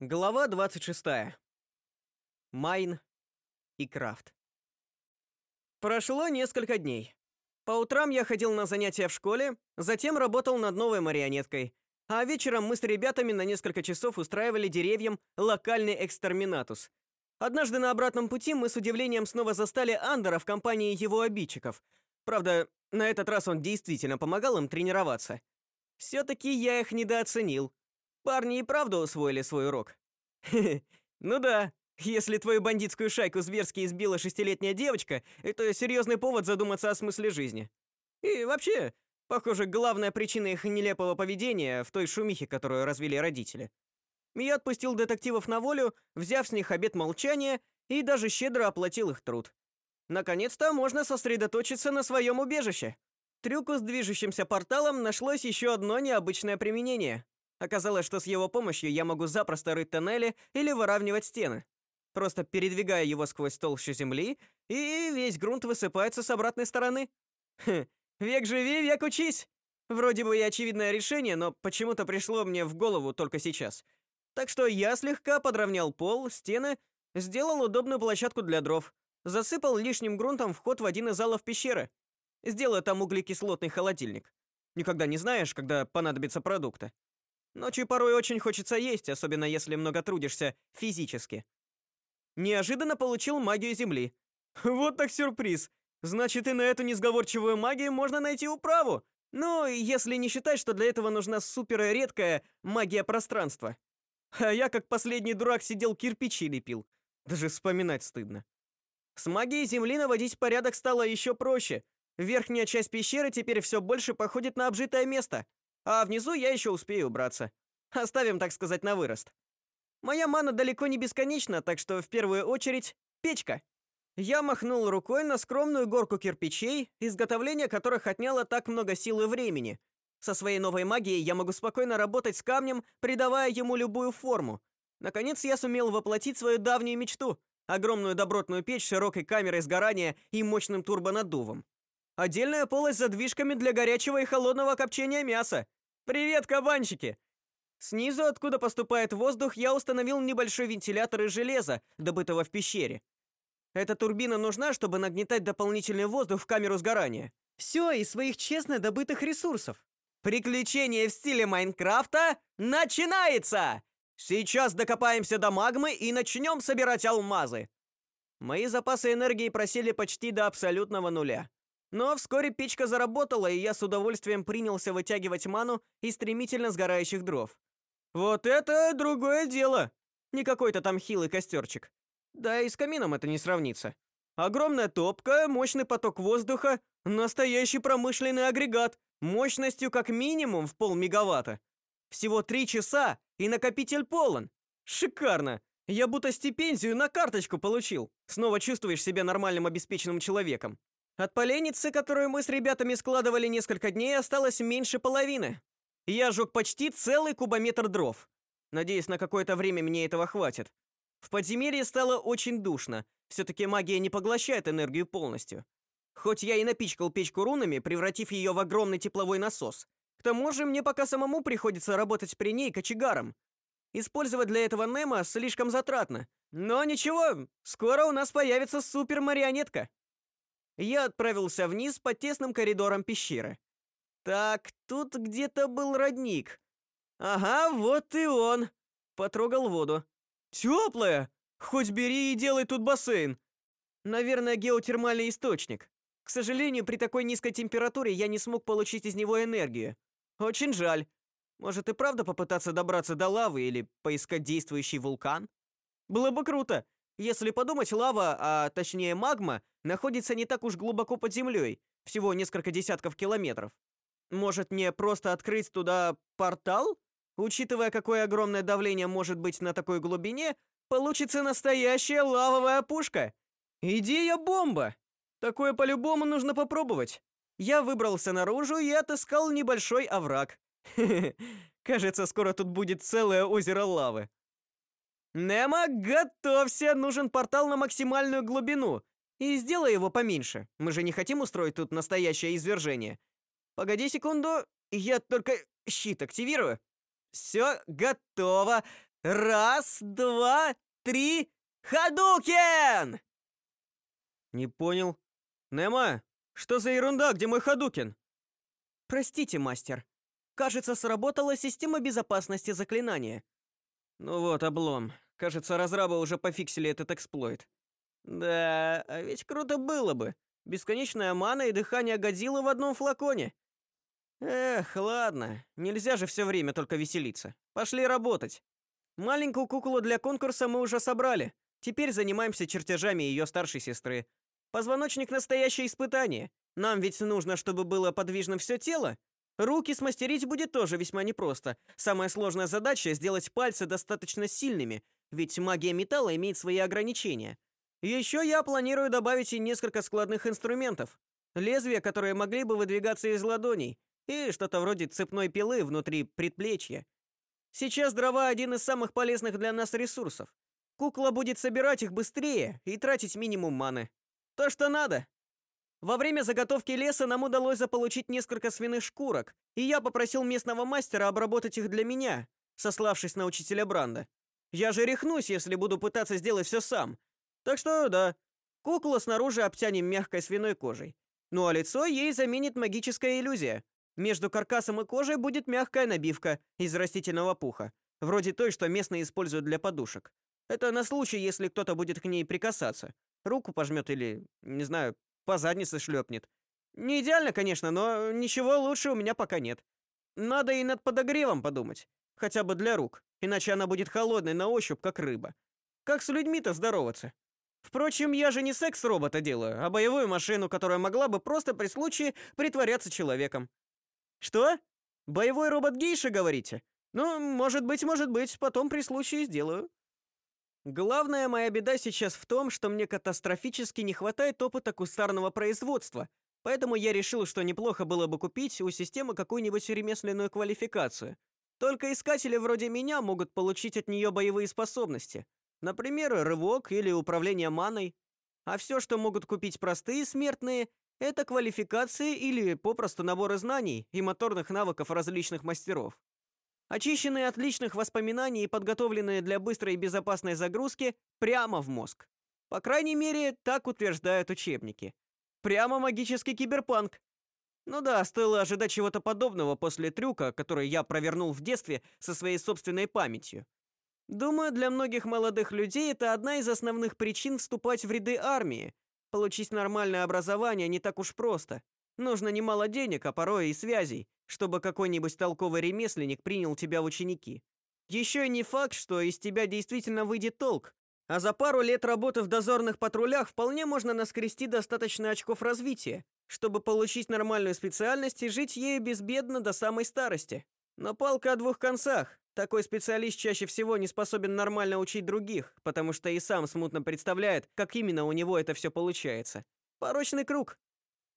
Глава 26. Майн и Крафт. Прошло несколько дней. По утрам я ходил на занятия в школе, затем работал над новой марионеткой, а вечером мы с ребятами на несколько часов устраивали деревьям локальный экстерминатус. Однажды на обратном пути мы с удивлением снова застали Андера в компании его обидчиков. Правда, на этот раз он действительно помогал им тренироваться. все таки я их недооценил. Парни и правда усвоили свой урок. Ну да, если твою бандитскую шайку зверски избила шестилетняя девочка, это серьезный повод задуматься о смысле жизни. И вообще, похоже, главная причина их нелепого поведения в той шумихе, которую развели родители. Я отпустил детективов на волю, взяв с них обет молчания и даже щедро оплатил их труд. Наконец-то можно сосредоточиться на своем убежище. Трюку с движущимся порталом нашлось еще одно необычное применение. Оказалось, что с его помощью я могу запросто рыть тоннели или выравнивать стены. Просто передвигая его сквозь толщу земли, и весь грунт высыпается с обратной стороны. Хм, век живи, век учись. Вроде бы и очевидное решение, но почему-то пришло мне в голову только сейчас. Так что я слегка подровнял пол, стены, сделал удобную площадку для дров, засыпал лишним грунтом вход в один из залов пещеры. Сделал там углекислотный холодильник. Никогда не знаешь, когда понадобятся продукты. Ночью порой очень хочется есть, особенно если много трудишься физически. Неожиданно получил магию земли. Вот так сюрприз. Значит, и на эту несговорчивую магию можно найти управу. Ну, если не считать, что для этого нужна супер редкая магия пространства. А я как последний дурак сидел кирпичи лепил. Даже вспоминать стыдно. С магией земли наводить порядок стало еще проще. Верхняя часть пещеры теперь все больше походит на обжитое место. А внизу я еще успею убраться. Оставим, так сказать, на вырост. Моя мана далеко не бесконечна, так что в первую очередь печка. Я махнул рукой на скромную горку кирпичей, изготовление которых отняло так много сил и времени. Со своей новой магией я могу спокойно работать с камнем, придавая ему любую форму. Наконец я сумел воплотить свою давнюю мечту огромную добротную печь широкой камерой сгорания и мощным турбонаддувом. Отдельная полость с задвижками для горячего и холодного копчения мяса. Привет, кабанчики. Снизу, откуда поступает воздух, я установил небольшой вентилятор из железа, добытого в пещере. Эта турбина нужна, чтобы нагнетать дополнительный воздух в камеру сгорания. Все из своих честно добытых ресурсов. Приключение в стиле Майнкрафта начинается. Сейчас докопаемся до магмы и начнем собирать алмазы. Мои запасы энергии просели почти до абсолютного нуля. Но вскоре печка заработала, и я с удовольствием принялся вытягивать ману из стремительно сгорающих дров. Вот это другое дело. Не какой-то там хилый костерчик. Да и с камином это не сравнится. Огромная топка, мощный поток воздуха, настоящий промышленный агрегат, мощностью как минимум в полмегаватта. Всего три часа, и накопитель полон. Шикарно. Я будто стипендию на карточку получил. Снова чувствуешь себя нормальным обеспеченным человеком. От поленницы, которую мы с ребятами складывали несколько дней, осталось меньше половины. Я жёг почти целый кубометр дров. Надеюсь, на какое-то время мне этого хватит. В подземелье стало очень душно. все таки магия не поглощает энергию полностью. Хоть я и напичкал печку рунами, превратив ее в огромный тепловой насос. К тому же мне пока самому приходится работать при ней кочегаром. Использовать для этого Немо слишком затратно. Но ничего, скоро у нас появится супер-марионетка я отправился вниз по тесным коридорам пещеры. Так, тут где-то был родник. Ага, вот и он. Потрогал воду. Теплая. Хоть бери и делай тут бассейн. Наверное, геотермальный источник. К сожалению, при такой низкой температуре я не смог получить из него энергию. Очень жаль. Может и правда попытаться добраться до лавы или поискать действующий вулкан? Было бы круто. Если подумать, лава, а точнее магма, находится не так уж глубоко под землей, всего несколько десятков километров. Может, мне просто открыть туда портал? Учитывая, какое огромное давление может быть на такой глубине, получится настоящая лавовая пушка. Идея бомба. Такое по-любому нужно попробовать. Я выбрался наружу и отыскал небольшой овраг. Кажется, скоро тут будет целое озеро лавы. Немо, готовься, нужен портал на максимальную глубину. И сделай его поменьше. Мы же не хотим устроить тут настоящее извержение. Погоди секунду, я только щит активирую. Все готово. Раз, два, три, Хадукен! Не понял. Нема, что за ерунда, где мой Хадукен? Простите, мастер. Кажется, сработала система безопасности заклинания. Ну вот, облом. Кажется, разрабы уже пофиксили этот эксплойт. Да, а ведь круто было бы. Бесконечная мана и дыхание Годзиллы в одном флаконе. Эх, ладно. Нельзя же все время только веселиться. Пошли работать. Маленькую куклу для конкурса мы уже собрали. Теперь занимаемся чертежами ее старшей сестры. Позвоночник настоящее испытание. Нам ведь нужно, чтобы было подвижно все тело. Руки смастерить будет тоже весьма непросто. Самая сложная задача сделать пальцы достаточно сильными, ведь магия металла имеет свои ограничения. Еще я планирую добавить и несколько складных инструментов. Лезвия, которые могли бы выдвигаться из ладоней, и что-то вроде цепной пилы внутри предплечья. Сейчас дрова один из самых полезных для нас ресурсов. Кукла будет собирать их быстрее и тратить минимум маны. То, что надо. Во время заготовки леса нам удалось заполучить несколько свиных шкурок, и я попросил местного мастера обработать их для меня, сославшись на учителя Бранда. Я же рехнусь, если буду пытаться сделать все сам. Так что да, куклу снаружи обтянем мягкой свиной кожей. Ну а лицо ей заменит магическая иллюзия. Между каркасом и кожей будет мягкая набивка из растительного пуха, вроде той, что местные используют для подушек. Это на случай, если кто-то будет к ней прикасаться. Руку пожмет или, не знаю, по заднице шлепнет. Не идеально, конечно, но ничего лучше у меня пока нет. Надо и над подогревом подумать, хотя бы для рук, иначе она будет холодной на ощупь, как рыба. Как с людьми-то здороваться? Впрочем, я же не секс-робота делаю, а боевую машину, которая могла бы просто при случае притворяться человеком. Что? Боевой робот-гейша, говорите? Ну, может быть, может быть, потом при случае сделаю. Главная моя беда сейчас в том, что мне катастрофически не хватает опыта кустарного производства, поэтому я решил, что неплохо было бы купить у системы какую-нибудь ремесленную квалификацию. Только искатели вроде меня могут получить от нее боевые способности. Например, рывок или управление маной. А все, что могут купить простые смертные, это квалификации или попросту наборы знаний и моторных навыков различных мастеров. Очищенные от личных воспоминаний и подготовленные для быстрой и безопасной загрузки прямо в мозг. По крайней мере, так утверждают учебники. Прямо магический киберпанк. Ну да, стоило ожидать чего-то подобного после трюка, который я провернул в детстве со своей собственной памятью. Думаю, для многих молодых людей это одна из основных причин вступать в ряды армии. Получить нормальное образование не так уж просто. Нужно немало денег, а порой и связей, чтобы какой-нибудь толковый ремесленник принял тебя в ученики. Еще и не факт, что из тебя действительно выйдет толк. А за пару лет работы в дозорных патрулях вполне можно наскрести достаточно очков развития, чтобы получить нормальную специальность и жить ею безбедно до самой старости. Но палка о двух концах. Такой специалист чаще всего не способен нормально учить других, потому что и сам смутно представляет, как именно у него это все получается. Порочный круг.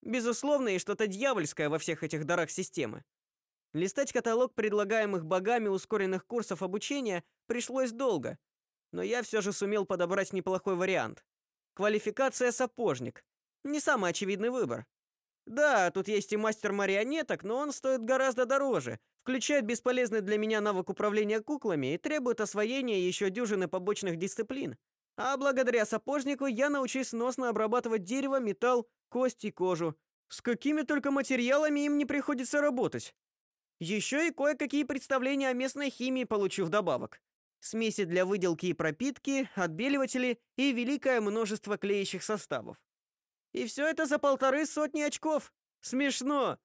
Безусловно, и что-то дьявольское во всех этих дарах системы. Листать каталог предлагаемых богами ускоренных курсов обучения пришлось долго, но я все же сумел подобрать неплохой вариант. Квалификация сапожник. Не самый очевидный выбор. Да, тут есть и мастер марионеток, но он стоит гораздо дороже, включает бесполезный для меня навык управления куклами и требует освоения еще дюжины побочных дисциплин. А благодаря сапожнику я научусь сносно обрабатывать дерево, металл, кость и кожу. С какими только материалами им не приходится работать. Еще и кое-какие представления о местной химии получу вдобавок. Смеси для выделки и пропитки, отбеливатели и великое множество клеящих составов. И все это за полторы сотни очков. Смешно.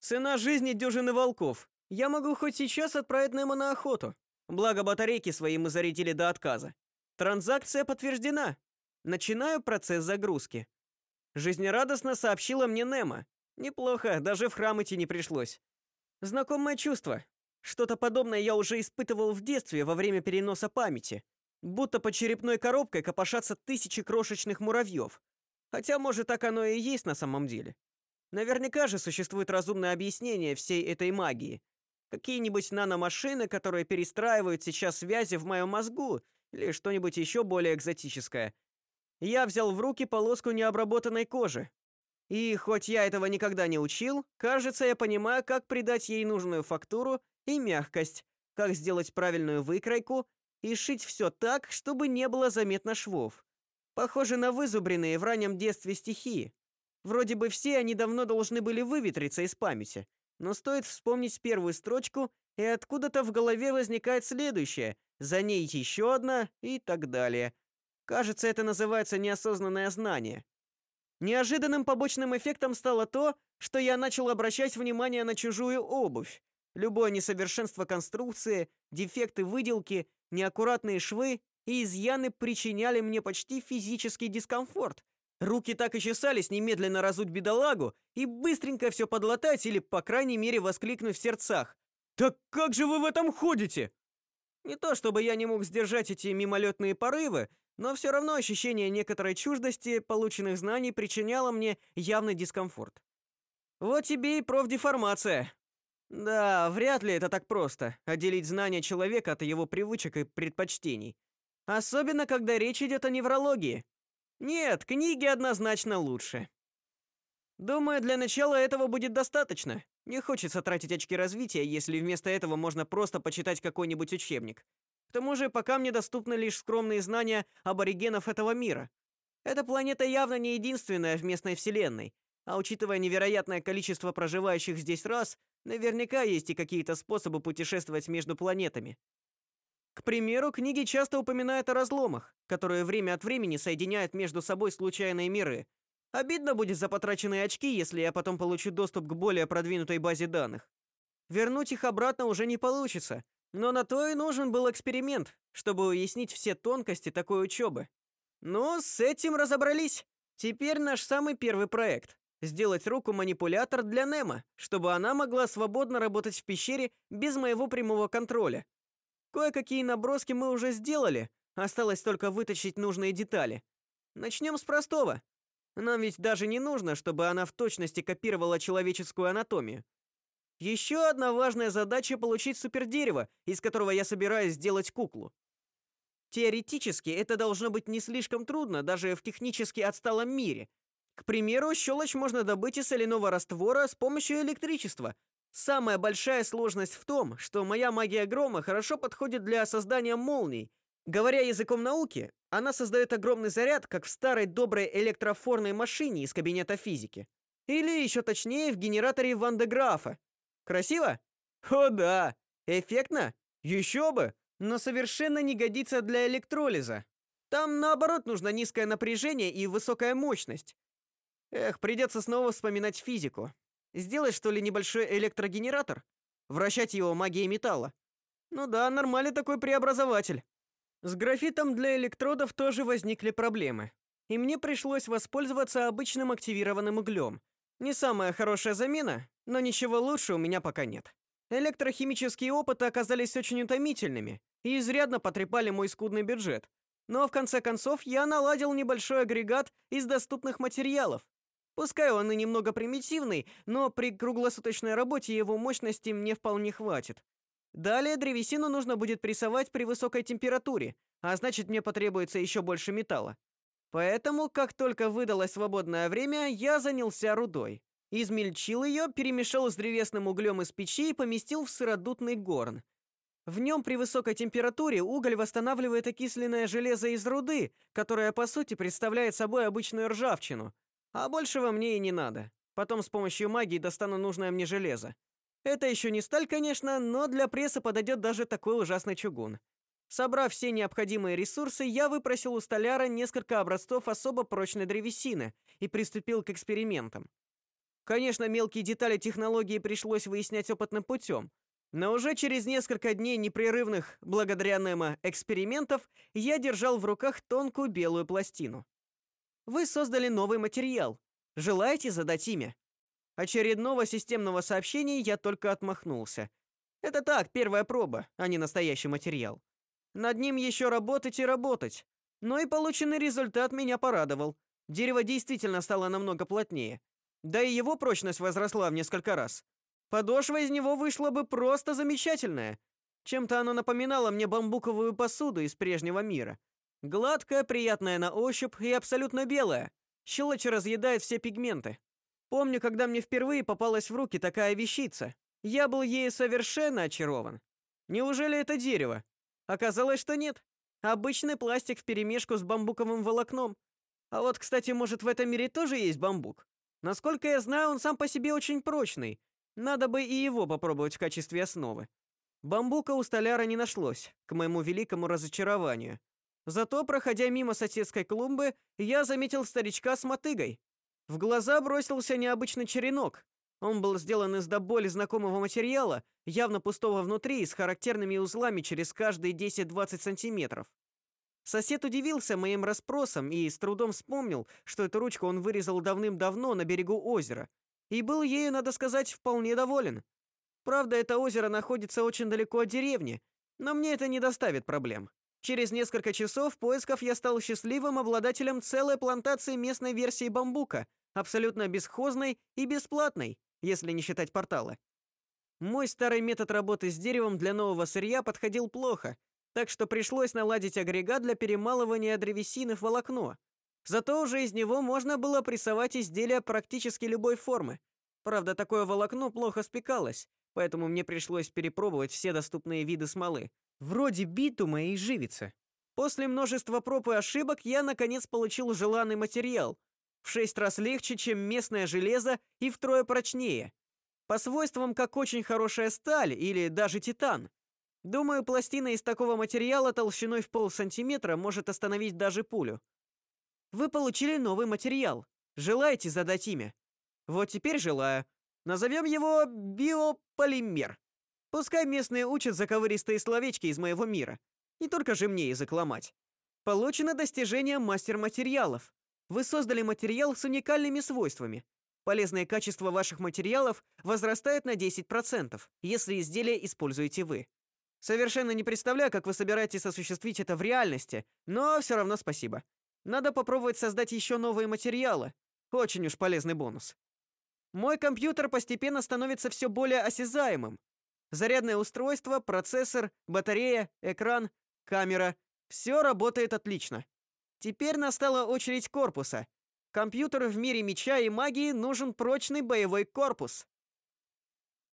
Цена жизни дюжины волков. Я могу хоть сейчас отправить Немо на охоту. Благо батарейки свои мы зарядили до отказа. Транзакция подтверждена. Начинаю процесс загрузки. Жизнерадостно сообщила мне Немо. Неплохо, даже в храм идти не пришлось. Знакомое чувство. Что-то подобное я уже испытывал в детстве во время переноса памяти. Будто под черепной коробкой копошатся тысячи крошечных муравьев. Хотя, может, так оно и есть на самом деле. Наверняка же существует разумное объяснение всей этой магии. Какие-нибудь наномашины, которые перестраивают сейчас связи в моем мозгу или что-нибудь еще более экзотическое. Я взял в руки полоску необработанной кожи. И хоть я этого никогда не учил, кажется, я понимаю, как придать ей нужную фактуру и мягкость, как сделать правильную выкройку и шить все так, чтобы не было заметно швов. Похоже на вызубренные в раннем детстве стихи. Вроде бы все они давно должны были выветриться из памяти, но стоит вспомнить первую строчку, и откуда-то в голове возникает следующее, за ней еще одна и так далее. Кажется, это называется неосознанное знание. Неожиданным побочным эффектом стало то, что я начал обращать внимание на чужую обувь. Любое несовершенство конструкции, дефекты выделки, неаккуратные швы и изъяны причиняли мне почти физический дискомфорт. Руки так и чесались немедленно разуть бедолагу и быстренько все подлатать или, по крайней мере, воскликнуть в сердцах. «Так как же вы в этом ходите?» Не то чтобы я не мог сдержать эти мимолетные порывы, но все равно ощущение некоторой чуждости полученных знаний причиняло мне явный дискомфорт. Вот тебе и профдеформация. Да, вряд ли это так просто отделить знания человека от его привычек и предпочтений. Особенно когда речь идет о неврологии. Нет, книги однозначно лучше. Думаю, для начала этого будет достаточно. Не хочется тратить очки развития, если вместо этого можно просто почитать какой-нибудь учебник. К тому же, пока мне доступны лишь скромные знания аборигенов этого мира. Эта планета явно не единственная в местной вселенной, а учитывая невероятное количество проживающих здесь рас, наверняка есть и какие-то способы путешествовать между планетами. К примеру, книги часто упоминают о разломах, которые время от времени соединяют между собой случайные миры. Обидно будет за потраченные очки, если я потом получу доступ к более продвинутой базе данных. Вернуть их обратно уже не получится, но на то и нужен был эксперимент, чтобы уяснить все тонкости такой учебы. Ну, с этим разобрались. Теперь наш самый первый проект сделать руку-манипулятор для Немо, чтобы она могла свободно работать в пещере без моего прямого контроля. Кое-какие наброски мы уже сделали, осталось только вытащить нужные детали. Начнем с простого. Нам ведь даже не нужно, чтобы она в точности копировала человеческую анатомию. Еще одна важная задача получить супердерево, из которого я собираюсь сделать куклу. Теоретически это должно быть не слишком трудно даже в технически отсталом мире, к примеру, щелочь можно добыть из соляного раствора с помощью электричества. Самая большая сложность в том, что моя магия грома хорошо подходит для создания молний. Говоря языком науки, она создает огромный заряд, как в старой доброй электрофорной машине из кабинета физики. Или еще точнее, в генераторе Ван де Графа. Красиво? О да! Эффектно? Еще бы! Но совершенно не годится для электролиза. Там наоборот нужно низкое напряжение и высокая мощность. Эх, придется снова вспоминать физику. Сделать что ли небольшой электрогенератор, вращать его магией металла. Ну да, нормальный такой преобразователь. С графитом для электродов тоже возникли проблемы. И мне пришлось воспользоваться обычным активированным углем. Не самая хорошая замена, но ничего лучше у меня пока нет. Электрохимические опыты оказались очень утомительными и изрядно потрепали мой скудный бюджет. Но в конце концов я наладил небольшой агрегат из доступных материалов, Пускай он и немного примитивный, но при круглосуточной работе его мощности мне вполне хватит. Далее древесину нужно будет прессовать при высокой температуре, а значит, мне потребуется еще больше металла. Поэтому, как только выдалось свободное время, я занялся рудой. Измельчил ее, перемешал с древесным углем из печи и поместил в сыродутный горн. В нем при высокой температуре уголь восстанавливает окисленное железо из руды, которое по сути представляет собой обычную ржавчину. А большего мне и не надо. Потом с помощью магии достану нужное мне железо. Это еще не сталь, конечно, но для пресса подойдет даже такой ужасный чугун. Собрав все необходимые ресурсы, я выпросил у столяра несколько образцов особо прочной древесины и приступил к экспериментам. Конечно, мелкие детали технологии пришлось выяснять опытным путем, но уже через несколько дней непрерывных, благодаря Немо, экспериментов, я держал в руках тонкую белую пластину. Вы создали новый материал. Желаете задать имя? Очередного системного сообщения я только отмахнулся. Это так, первая проба, а не настоящий материал. Над ним еще работать и работать. Но и полученный результат меня порадовал. Дерево действительно стало намного плотнее. Да и его прочность возросла в несколько раз. Подошва из него вышла бы просто замечательная. Чем-то оно напоминало мне бамбуковую посуду из прежнего мира. Гладкая, приятная на ощупь и абсолютно белая. Щелочь разъедает все пигменты. Помню, когда мне впервые попалась в руки такая вещица. Я был ею совершенно очарован. Неужели это дерево? Оказалось, что нет. Обычный пластик вперемешку с бамбуковым волокном. А вот, кстати, может, в этом мире тоже есть бамбук? Насколько я знаю, он сам по себе очень прочный. Надо бы и его попробовать в качестве основы. Бамбука у столяра не нашлось, к моему великому разочарованию. Зато, проходя мимо соседской клумбы, я заметил старичка с мотыгой. В глаза бросился необычный черенок. Он был сделан из до боли знакомого материала, явно пустого внутри и с характерными узлами через каждые 10-20 сантиметров. Сосед удивился моим расспросам и с трудом вспомнил, что эту ручку он вырезал давным-давно на берегу озера, и был ею, надо сказать, вполне доволен. Правда, это озеро находится очень далеко от деревни, но мне это не доставит проблем. Через несколько часов поисков я стал счастливым обладателем целой плантации местной версии бамбука, абсолютно бесхозной и бесплатной, если не считать портала. Мой старый метод работы с деревом для нового сырья подходил плохо, так что пришлось наладить агрегат для перемалывания древесины в волокно. Зато уже из него можно было прессовать изделия практически любой формы. Правда, такое волокно плохо спекалось, поэтому мне пришлось перепробовать все доступные виды смолы, вроде битума и живицы. После множества проб и ошибок я наконец получил желанный материал, в шесть раз легче, чем местное железо и втрое прочнее. По свойствам как очень хорошая сталь или даже титан. Думаю, пластина из такого материала толщиной в полсантиметра может остановить даже пулю. Вы получили новый материал. Желаете задать имя? Вот теперь желаю. Назовем его биополимер. Пускай местные учат заковыристые словечки из моего мира. Не только же мне язык ломать. Получено достижение мастер материалов. Вы создали материал с уникальными свойствами. Полезные качества ваших материалов возрастают на 10%, если изделие используете вы. Совершенно не представляю, как вы собираетесь осуществить это в реальности, но все равно спасибо. Надо попробовать создать еще новые материалы. Очень уж полезный бонус. Мой компьютер постепенно становится все более осязаемым. Зарядное устройство, процессор, батарея, экран, камера все работает отлично. Теперь настала очередь корпуса. Компьютеру в мире меча и магии нужен прочный боевой корпус.